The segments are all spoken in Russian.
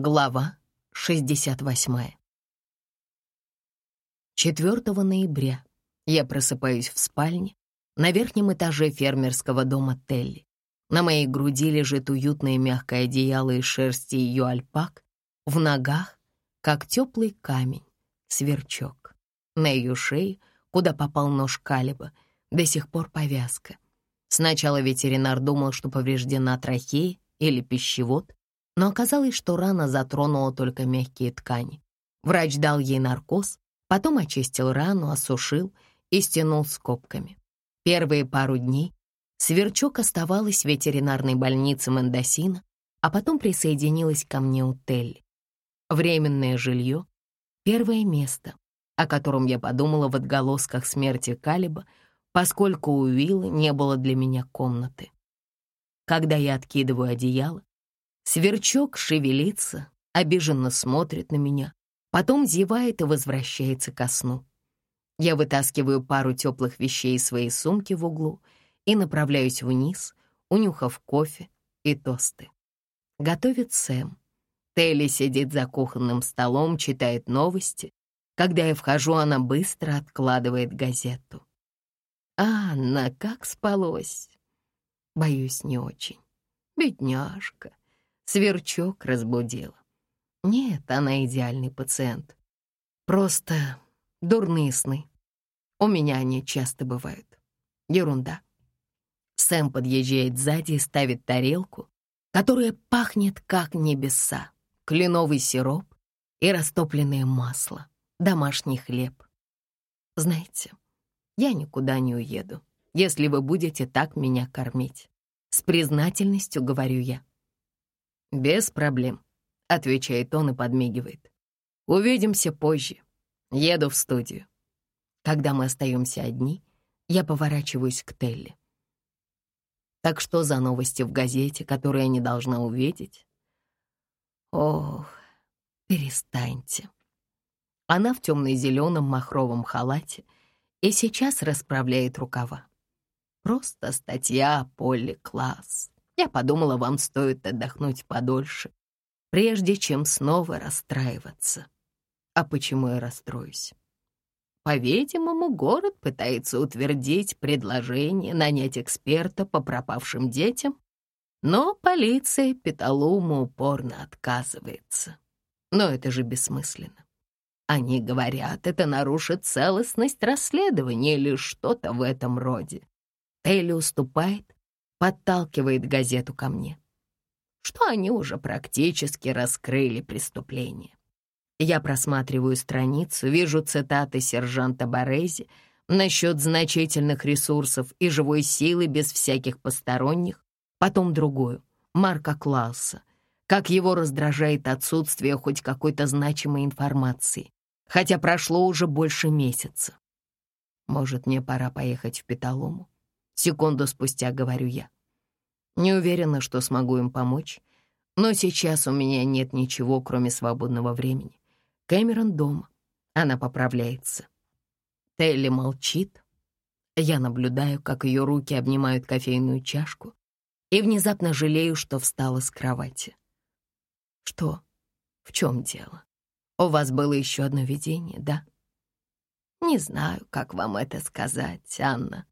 Глава 68. 4 ноября я просыпаюсь в спальне на верхнем этаже фермерского дома Телли. На моей груди лежит уютное мягкое одеяло из шерсти ее альпак, в ногах, как теплый камень, сверчок. На ее шее, куда попал нож Калиба, до сих пор повязка. Сначала ветеринар думал, что повреждена трахея или пищевод, но оказалось, что рана затронула только мягкие ткани. Врач дал ей наркоз, потом очистил рану, осушил и стянул скобками. Первые пару дней Сверчок оставалась в ветеринарной больнице Мендосина, а потом присоединилась ко мне у Телли. Временное жилье — первое место, о котором я подумала в отголосках смерти Калиба, поскольку у Уилла не было для меня комнаты. Когда я откидываю одеяло, Сверчок шевелится, обиженно смотрит на меня, потом зевает и возвращается ко сну. Я вытаскиваю пару теплых вещей из своей сумки в углу и направляюсь вниз, унюхав кофе и тосты. Готовит Сэм. Телли сидит за кухонным столом, читает новости. Когда я вхожу, она быстро откладывает газету. «Анна, как спалось?» «Боюсь, не очень. Бедняжка. Сверчок разбудила. Нет, она идеальный пациент. Просто дурные сны. У меня они часто бывают. Ерунда. Сэм подъезжает сзади и ставит тарелку, которая пахнет как небеса, кленовый сироп и растопленное масло, домашний хлеб. Знаете, я никуда не уеду, если вы будете так меня кормить. С признательностью говорю я. «Без проблем», — отвечает он и подмигивает. «Увидимся позже. Еду в студию». Когда мы остаемся одни, я поворачиваюсь к Телли. Так что за новости в газете, которые я не должна увидеть? Ох, перестаньте. Она в темно-зеленом махровом халате и сейчас расправляет рукава. Просто статья Полли Класс. Я подумала, вам стоит отдохнуть подольше, прежде чем снова расстраиваться. А почему я расстроюсь? По-видимому, город пытается утвердить предложение нанять эксперта по пропавшим детям, но полиция Петалума упорно отказывается. Но это же бессмысленно. Они говорят, это нарушит целостность расследования или что-то в этом роде. Телли уступает, подталкивает газету ко мне, что они уже практически раскрыли преступление. Я просматриваю страницу, вижу цитаты сержанта Борези насчет значительных ресурсов и живой силы без всяких посторонних, потом другую, Марка Клауса, как его раздражает отсутствие хоть какой-то значимой информации, хотя прошло уже больше месяца. Может, мне пора поехать в Петалому? Секунду спустя говорю я. Не уверена, что смогу им помочь, но сейчас у меня нет ничего, кроме свободного времени. Кэмерон дома. Она поправляется. Телли молчит. Я наблюдаю, как ее руки обнимают кофейную чашку, и внезапно жалею, что встала с кровати. Что? В чем дело? У вас было еще одно видение, да? Не знаю, как вам это сказать, Анна.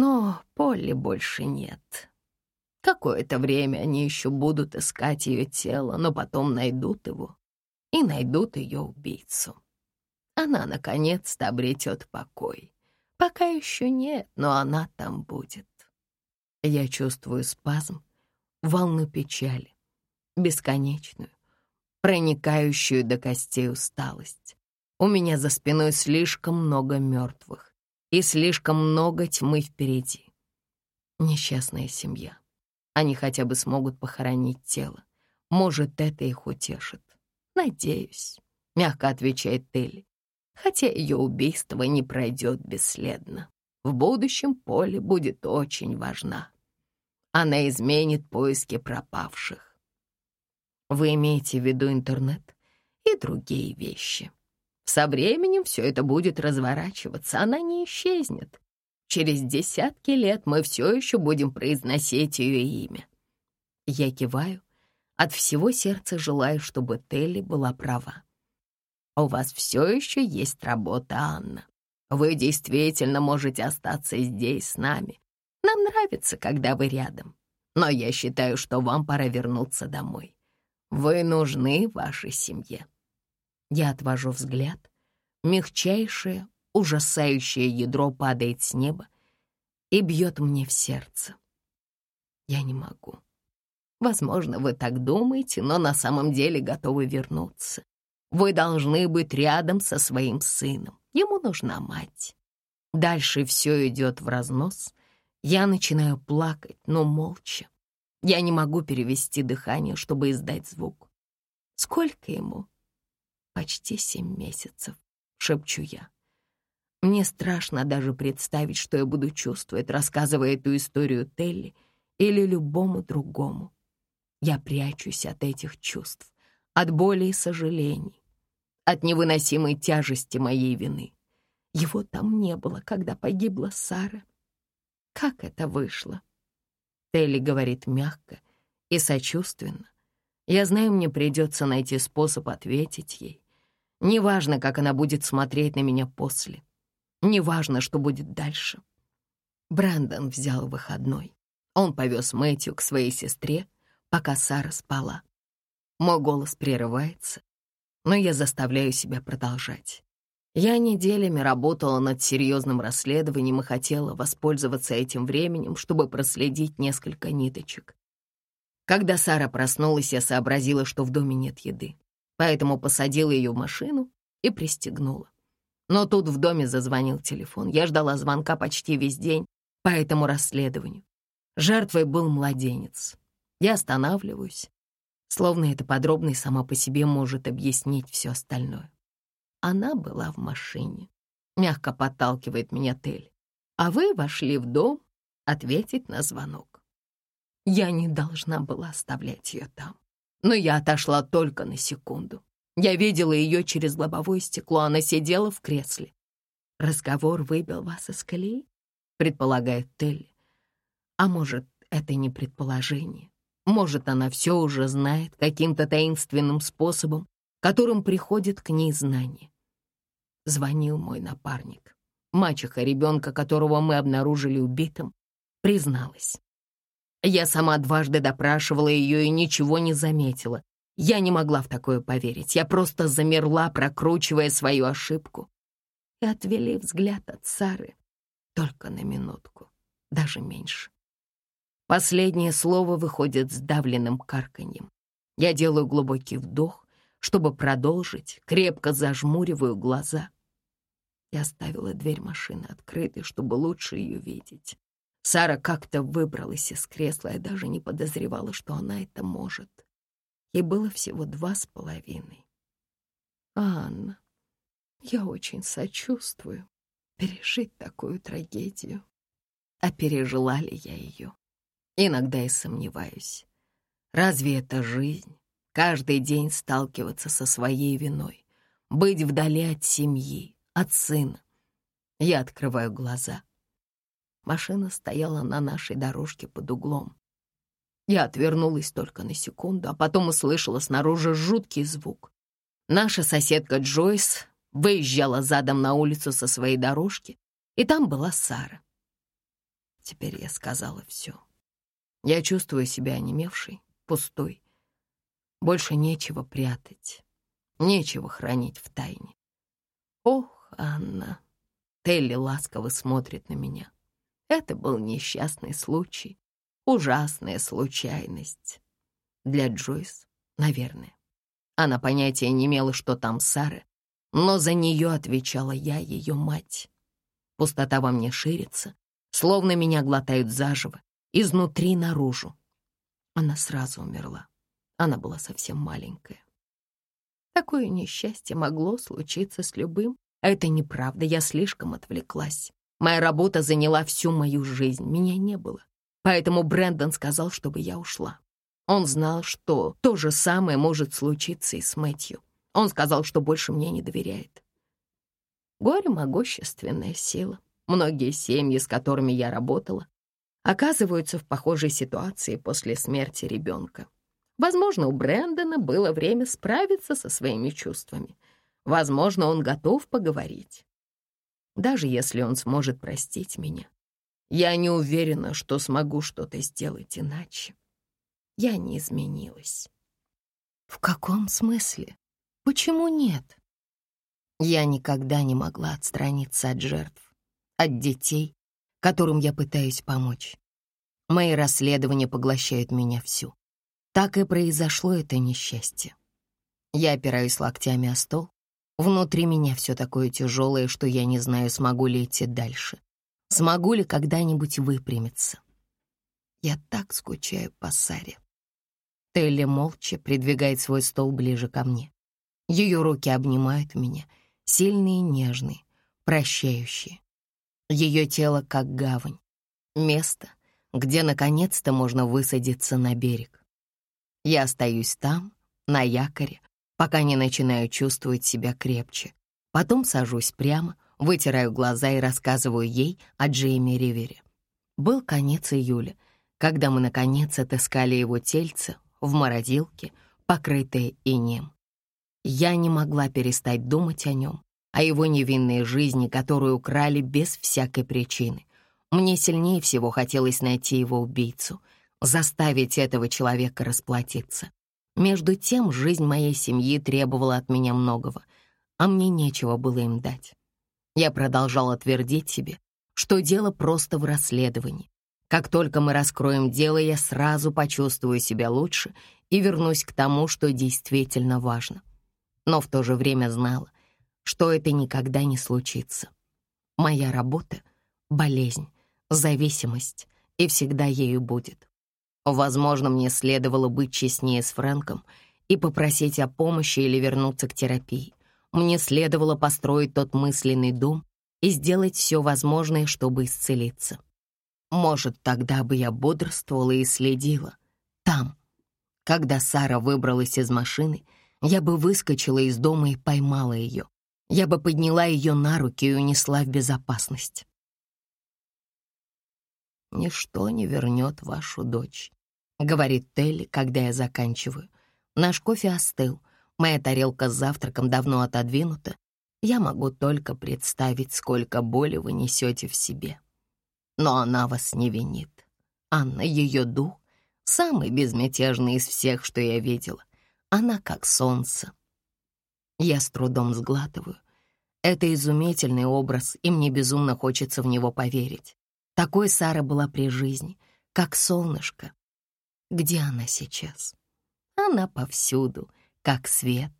Но Полли больше нет. Какое-то время они еще будут искать ее тело, но потом найдут его и найдут ее убийцу. Она наконец-то обретет покой. Пока еще нет, но она там будет. Я чувствую спазм, волну печали, бесконечную, проникающую до костей усталость. У меня за спиной слишком много мертвых и слишком много тьмы впереди. Несчастная семья. Они хотя бы смогут похоронить тело. Может, это их утешит. Надеюсь, — мягко отвечает Телли, хотя ее убийство не пройдет бесследно. В будущем Поле будет очень важна. Она изменит поиски пропавших. Вы имеете в виду интернет и другие вещи. Со временем все это будет разворачиваться, она не исчезнет. Через десятки лет мы все еще будем произносить ее имя. Я киваю, От всего сердца желаю, чтобы Телли была права. У вас все еще есть работа, Анна. Вы действительно можете остаться здесь с нами. Нам нравится, когда вы рядом. Но я считаю, что вам пора вернуться домой. Вы нужны вашей семье. Я отвожу взгляд. Мягчайшее, ужасающее ядро падает с неба и бьет мне в сердце. Я не могу. Возможно, вы так думаете, но на самом деле готовы вернуться. Вы должны быть рядом со своим сыном. Ему нужна мать. Дальше все идет в разнос. Я начинаю плакать, но молча. Я не могу перевести дыхание, чтобы издать звук. Сколько ему? Почти семь месяцев, шепчу я. Мне страшно даже представить, что я буду чувствовать, рассказывая эту историю Телли или любому другому. Я прячусь от этих чувств, от боли и сожалений, от невыносимой тяжести моей вины. Его там не было, когда погибла Сара. Как это вышло? Телли говорит мягко и сочувственно. Я знаю, мне придется найти способ ответить ей. Неважно, как она будет смотреть на меня после. Неважно, что будет дальше. Брэндон взял выходной. Он повез Мэтью к своей сестре, пока Сара спала. Мой голос прерывается, но я заставляю себя продолжать. Я неделями работала над серьезным расследованием и хотела воспользоваться этим временем, чтобы проследить несколько ниточек. Когда Сара проснулась, я сообразила, что в доме нет еды, поэтому посадила ее в машину и пристегнула. Но тут в доме зазвонил телефон. Я ждала звонка почти весь день по этому расследованию. Жертвой был младенец. Я останавливаюсь, словно эта подробность сама по себе может объяснить все остальное. Она была в машине. Мягко подталкивает меня Тель. А вы вошли в дом ответить на звонок. Я не должна была оставлять ее там. Но я отошла только на секунду. Я видела ее через лобовое стекло, она сидела в кресле. Разговор выбил вас из колеи, предполагает Телли. А может, это не предположение, может, она все уже знает каким-то таинственным способом, которым приходит к ней знание. Звонил мой напарник. Мачеха ребенка, которого мы обнаружили убитым, призналась. Я сама дважды допрашивала ее и ничего не заметила. Я не могла в такое поверить. Я просто замерла, прокручивая свою ошибку. И отвели взгляд от Сары только на минутку, даже меньше. Последнее слово выходит сдавленным карканьем. Я делаю глубокий вдох, чтобы продолжить, крепко зажмуриваю глаза. Я оставила дверь машины открытой, чтобы лучше ее видеть. Сара как-то выбралась из кресла, и даже не подозревала, что она это может. Ей было всего два с половиной. Анна, я очень сочувствую пережить такую трагедию. А пережила ли я ее? Иногда и сомневаюсь. Разве это жизнь? Каждый день сталкиваться со своей виной, быть вдали от семьи, от сына. Я открываю глаза. Машина стояла на нашей дорожке под углом. Я отвернулась только на секунду, а потом услышала снаружи жуткий звук. Наша соседка Джойс выезжала задом на улицу со своей дорожки, и там была Сара. Теперь я сказала все. Я чувствую себя онемевшей, пустой. Больше нечего прятать, нечего хранить в тайне. Ох, Анна, Телли ласково смотрит на меня. Это был несчастный случай, ужасная случайность. Для Джойс, наверное. Она понятия не имела, что там Сара, но за нее отвечала я, ее мать. Пустота во мне ширится, словно меня глотают заживо, изнутри наружу. Она сразу умерла. Она была совсем маленькая. Такое несчастье могло случиться с любым. А это неправда, я слишком отвлеклась. Моя работа заняла всю мою жизнь, меня не было. Поэтому Брэндон сказал, чтобы я ушла. Он знал, что то же самое может случиться и с Мэтью. Он сказал, что больше мне не доверяет. Горе — могущественная сила. Многие семьи, с которыми я работала, оказываются в похожей ситуации после смерти ребенка. Возможно, у Брэндона было время справиться со своими чувствами. Возможно, он готов поговорить. Даже если он сможет простить меня, я не уверена, что смогу что-то сделать иначе. Я не изменилась. В каком смысле? Почему нет? Я никогда не могла отстраниться от жертв, от детей, которым я пытаюсь помочь. Мои расследования поглощают меня всю. Так и произошло это несчастье. Я опираюсь локтями о стол. Внутри меня все такое тяжелое, что я не знаю, смогу ли идти дальше. Смогу ли когда-нибудь выпрямиться. Я так скучаю по Саре. Телли молча придвигает свой стол ближе ко мне. Ее руки обнимают меня, сильные и нежные, прощающие. Ее тело как гавань, место, где наконец-то можно высадиться на берег. Я остаюсь там, на якоре, пока не начинаю чувствовать себя крепче. Потом сажусь прямо, вытираю глаза и рассказываю ей о Джейми Ривере. Был конец июля, когда мы наконец отыскали его тельце в морозилке, покрытое инеем. Я не могла перестать думать о нем, о его невинной жизни, которую украли без всякой причины. Мне сильнее всего хотелось найти его убийцу, заставить этого человека расплатиться. Между тем, жизнь моей семьи требовала от меня многого, а мне нечего было им дать. Я продолжала твердить себе, что дело просто в расследовании. Как только мы раскроем дело, я сразу почувствую себя лучше и вернусь к тому, что действительно важно. Но в то же время знала, что это никогда не случится. Моя работа — болезнь, зависимость, и всегда ею будет. Возможно, мне следовало быть честнее с Фрэнком и попросить о помощи или вернуться к терапии. Мне следовало построить тот мысленный дом и сделать все возможное, чтобы исцелиться. Может, тогда бы я бодрствовала и следила. Там. Когда Сара выбралась из машины, я бы выскочила из дома и поймала ее. Я бы подняла ее на руки и унесла в безопасность. «Ничто не вернет вашу дочь», — говорит Телли, когда я заканчиваю. Наш кофе остыл, моя тарелка с завтраком давно отодвинута. Я могу только представить, сколько боли вы несете в себе. Но она вас не винит. Анна, ее дух, самый безмятежный из всех, что я видела. Она как солнце. Я с трудом сглатываю. Это изумительный образ, и мне безумно хочется в него поверить. Такой Сара была при жизни, как солнышко. Где она сейчас? Она повсюду, как свет,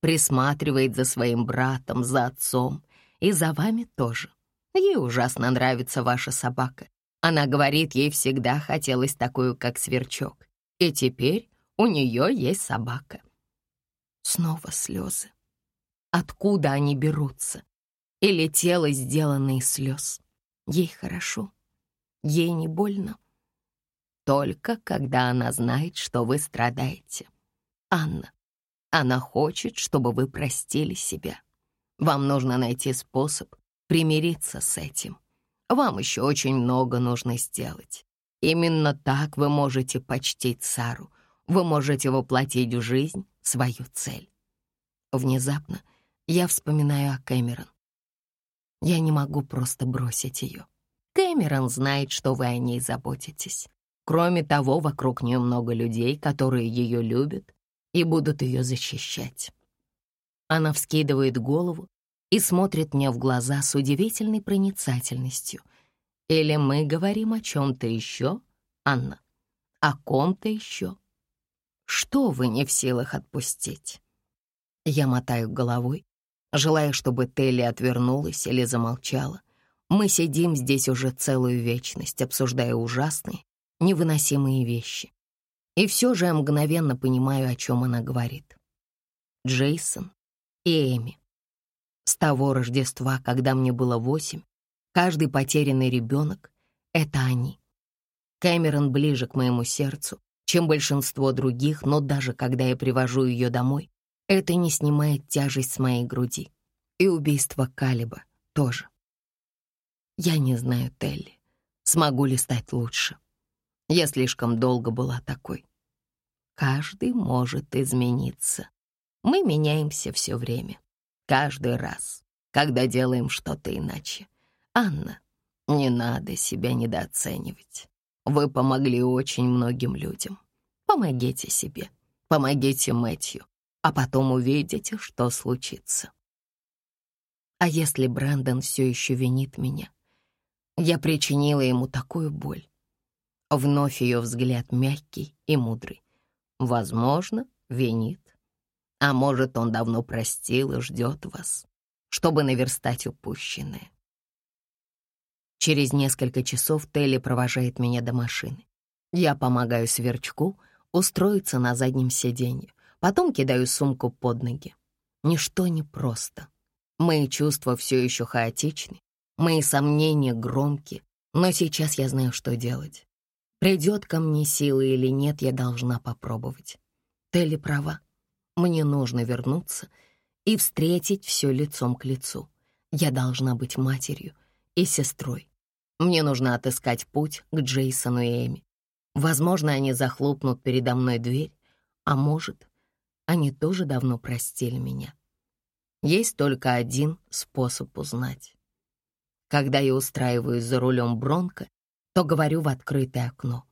присматривает за своим братом, за отцом, и за вами тоже. Ей ужасно нравится ваша собака. Она говорит, ей всегда хотелось такую, как сверчок. И теперь у нее есть собака. Снова слезы. Откуда они берутся? Или тело сделано из слез? Ей хорошо. Ей не больно. Только когда она знает, что вы страдаете. Анна, она хочет, чтобы вы простили себя. Вам нужно найти способ примириться с этим. Вам еще очень много нужно сделать. Именно так вы можете почтить Сару. Вы можете воплотить в жизнь свою цель. Внезапно я вспоминаю о Кэмерон. Я не могу просто бросить ее. Кэмерон знает, что вы о ней заботитесь. Кроме того, вокруг нее много людей, которые ее любят и будут ее защищать. Она вскидывает голову и смотрит мне в глаза с удивительной проницательностью. Или мы говорим о чем-то еще, Анна? О ком-то еще? Что вы не в силах отпустить? Я мотаю головой, желая, чтобы Телли отвернулась или замолчала. Мы сидим здесь уже целую вечность, обсуждая ужасные, невыносимые вещи. И все же я мгновенно понимаю, о чем она говорит. Джейсон и Эми. С того Рождества, когда мне было восемь, каждый потерянный ребенок — это они. Кэмерон ближе к моему сердцу, чем большинство других, но даже когда я привожу ее домой, это не снимает тяжесть с моей груди. И убийство Калиба тоже. Я не знаю, Телли, смогу ли стать лучше. Я слишком долго была такой. Каждый может измениться. Мы меняемся все время. Каждый раз, когда делаем что-то иначе. Анна, не надо себя недооценивать. Вы помогли очень многим людям. Помогите себе, помогите Мэтью, а потом увидите, что случится. А если Брэндон все еще винит меня? Я причинила ему такую боль. Вновь ее взгляд мягкий и мудрый. Возможно, винит. А может, он давно простил и ждет вас, чтобы наверстать упущенное. Через несколько часов Телли провожает меня до машины. Я помогаю сверчку устроиться на заднем сиденье, потом кидаю сумку под ноги. Ничто не просто. Мои чувства все еще хаотичны, мои сомнения громкие, но сейчас я знаю, что делать. Придет ко мне сила или нет, я должна попробовать. Телли права. Мне нужно вернуться и встретить все лицом к лицу. Я должна быть матерью и сестрой. Мне нужно отыскать путь к Джейсону и Эми. Возможно, они захлопнут передо мной дверь, а может, они тоже давно простили меня. Есть только один способ узнать. Когда я устраиваюсь за рулем Бронко, то говорю в открытое окно.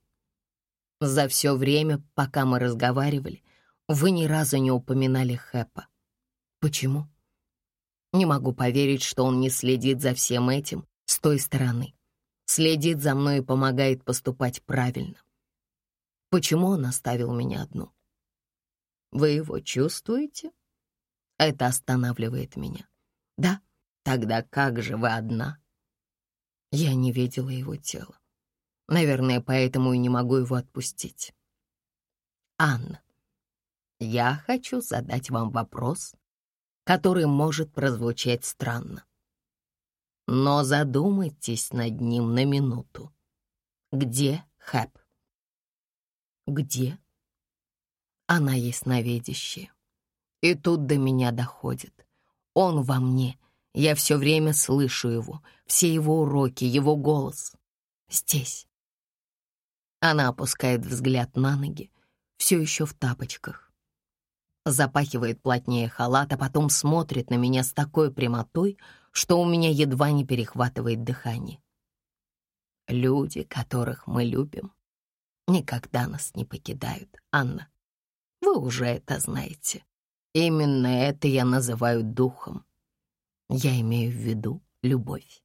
За все время, пока мы разговаривали, вы ни разу не упоминали Хэпа. Почему? Не могу поверить, что он не следит за всем этим с той стороны. Следит за мной и помогает поступать правильно. Почему он оставил меня одну? Вы его чувствуете? Это останавливает меня. Да, тогда как же вы одна? Я не видела его тела. Наверное, поэтому и не могу его отпустить. Анна, я хочу задать вам вопрос, который может прозвучать странно. Но задумайтесь над ним на минуту. Где Хэп? Где? Она ясновидящая. И тут до меня доходит. Он во мне. Я все время слышу его, все его уроки, его голос. Здесь. Она опускает взгляд на ноги, все еще в тапочках. Запахивает плотнее халат, а потом смотрит на меня с такой прямотой, что у меня едва не перехватывает дыхание. Люди, которых мы любим, никогда нас не покидают, Анна. Вы уже это знаете. Именно это я называю духом. Я имею в виду любовь.